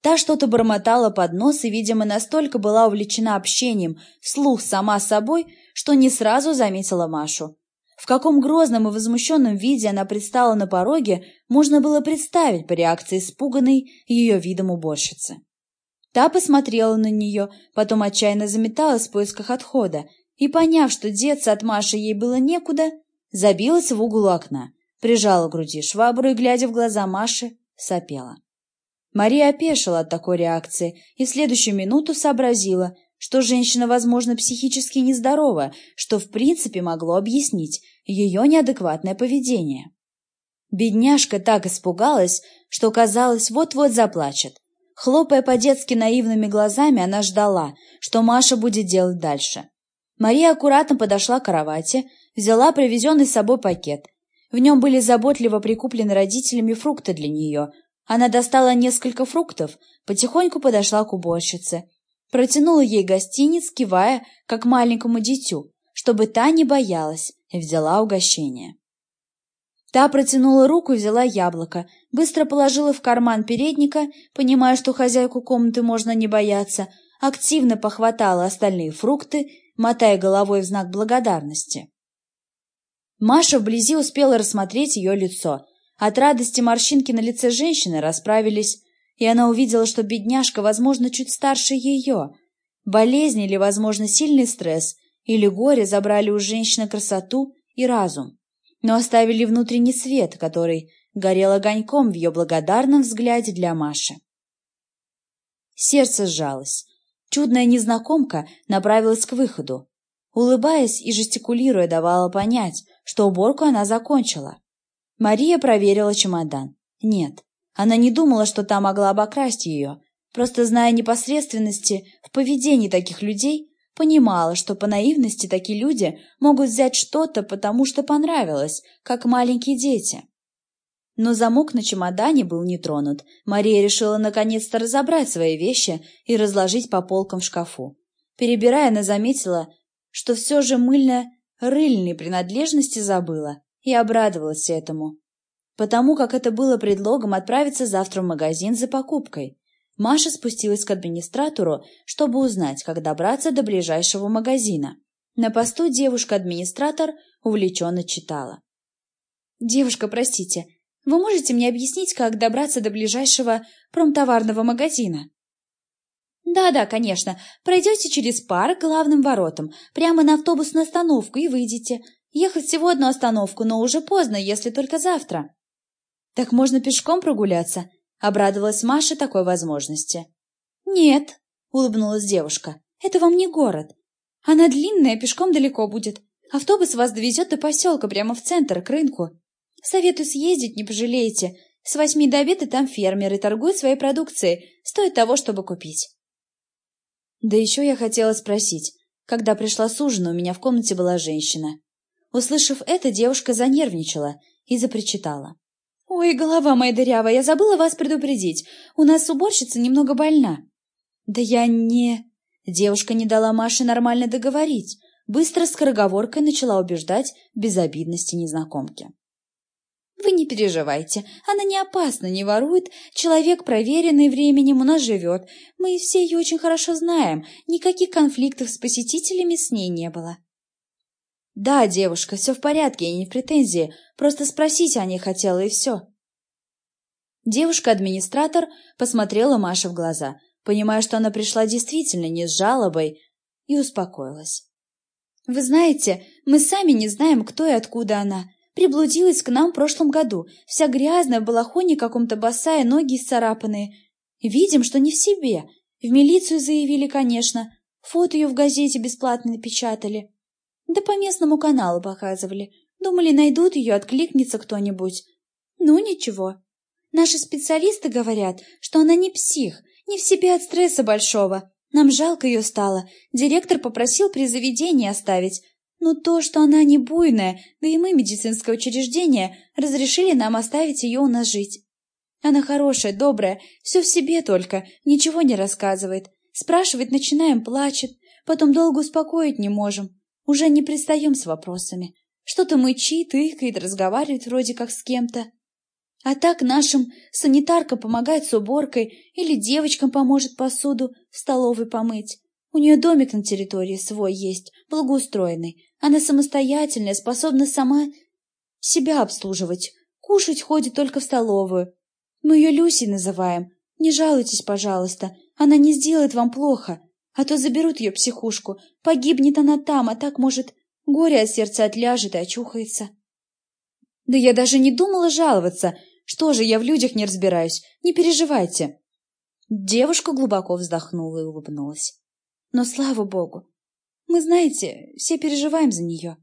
Та что-то бормотала под нос и, видимо, настолько была увлечена общением вслух сама собой, что не сразу заметила Машу. В каком грозном и возмущенном виде она предстала на пороге, можно было представить по реакции испуганной ее видом уборщицы. Та посмотрела на нее, потом отчаянно заметалась в поисках отхода и, поняв, что деться от Маши ей было некуда, забилась в угол окна, прижала к груди швабру и, глядя в глаза Маши, сопела. Мария опешила от такой реакции и в следующую минуту сообразила, что женщина, возможно, психически нездорова, что в принципе могло объяснить ее неадекватное поведение. Бедняжка так испугалась, что, казалось, вот-вот заплачет. Хлопая по-детски наивными глазами, она ждала, что Маша будет делать дальше. Мария аккуратно подошла к кровати, взяла привезенный с собой пакет. В нем были заботливо прикуплены родителями фрукты для нее, она достала несколько фруктов, потихоньку подошла к уборщице. Протянула ей гостиниц, кивая, как маленькому дитю, чтобы та не боялась, и взяла угощение. Та протянула руку и взяла яблоко, быстро положила в карман передника, понимая, что хозяйку комнаты можно не бояться, активно похватала остальные фрукты, мотая головой в знак благодарности. Маша вблизи успела рассмотреть ее лицо. От радости морщинки на лице женщины расправились, и она увидела, что бедняжка, возможно, чуть старше ее. Болезнь или, возможно, сильный стресс или горе забрали у женщины красоту и разум, но оставили внутренний свет, который горел огоньком в ее благодарном взгляде для Маши. Сердце сжалось. Чудная незнакомка направилась к выходу. Улыбаясь и жестикулируя, давала понять, что уборку она закончила. Мария проверила чемодан. Нет, она не думала, что та могла обокрасть ее. Просто зная непосредственности в поведении таких людей, понимала, что по наивности такие люди могут взять что-то, потому что понравилось, как маленькие дети. Но замок на чемодане был не тронут. Мария решила наконец-то разобрать свои вещи и разложить по полкам в шкафу. Перебирая, она заметила, что все же мыльно-рыльные принадлежности забыла и обрадовалась этому. Потому как это было предлогом отправиться завтра в магазин за покупкой. Маша спустилась к администратору, чтобы узнать, как добраться до ближайшего магазина. На посту девушка-администратор увлеченно читала. «Девушка, простите, вы можете мне объяснить, как добраться до ближайшего промтоварного магазина?» «Да-да, конечно. Пройдете через парк главным воротам, прямо на автобусную остановку и выйдете. Ехать всего одну остановку, но уже поздно, если только завтра». «Так можно пешком прогуляться?» — обрадовалась Маша такой возможности. «Нет», — улыбнулась девушка, — «это вам не город. Она длинная, пешком далеко будет. Автобус вас довезет до поселка, прямо в центр, к рынку. Советую съездить, не пожалеете. С восьми до обеда там фермеры торгуют своей продукцией. Стоит того, чтобы купить. Да еще я хотела спросить. Когда пришла с ужина, у меня в комнате была женщина. Услышав это, девушка занервничала и запричитала. «Ой, голова моя дырявая, я забыла вас предупредить. У нас уборщица немного больна». «Да я не...» Девушка не дала Маше нормально договорить. Быстро скороговоркой начала убеждать безобидности незнакомки. Вы не переживайте, она не опасна, не ворует, человек проверенный временем у нас живет. Мы все ее очень хорошо знаем, никаких конфликтов с посетителями с ней не было. Да, девушка, все в порядке, я не в претензии, просто спросить о ней хотела и все. Девушка-администратор посмотрела Маше в глаза, понимая, что она пришла действительно не с жалобой, и успокоилась. «Вы знаете, мы сами не знаем, кто и откуда она. Приблудилась к нам в прошлом году, вся грязная, в балахоне каком-то босая, ноги исцарапанные. Видим, что не в себе. В милицию заявили, конечно. Фото ее в газете бесплатно напечатали. Да по местному каналу показывали. Думали, найдут ее, откликнется кто-нибудь. Ну, ничего. Наши специалисты говорят, что она не псих, не в себе от стресса большого. Нам жалко ее стало. Директор попросил при заведении оставить. Но то, что она не буйная, да и мы, медицинское учреждение, разрешили нам оставить ее у нас жить. Она хорошая, добрая, все в себе только, ничего не рассказывает. Спрашивать начинаем, плачет, потом долго успокоить не можем. Уже не пристаем с вопросами. Что-то мычит, тыкает, разговаривает вроде как с кем-то. А так нашим санитарка помогает с уборкой или девочкам поможет посуду в столовой помыть. У нее домик на территории свой есть, благоустроенный. Она самостоятельная, способна сама себя обслуживать. Кушать ходит только в столовую. Мы ее Люсей называем. Не жалуйтесь, пожалуйста. Она не сделает вам плохо. А то заберут ее психушку. Погибнет она там, а так, может, горе от сердца отляжет и очухается. Да я даже не думала жаловаться. Что же, я в людях не разбираюсь. Не переживайте. Девушка глубоко вздохнула и улыбнулась. Но слава богу, мы, знаете, все переживаем за нее.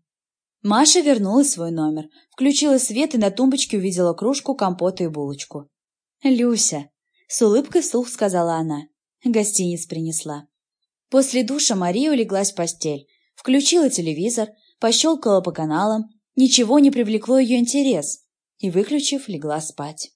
Маша вернулась в свой номер, включила свет и на тумбочке увидела кружку, компота и булочку. «Люся!» — с улыбкой вслух сказала она. Гостиниц принесла. После душа Мария улеглась в постель, включила телевизор, пощелкала по каналам, ничего не привлекло ее интерес и, выключив, легла спать.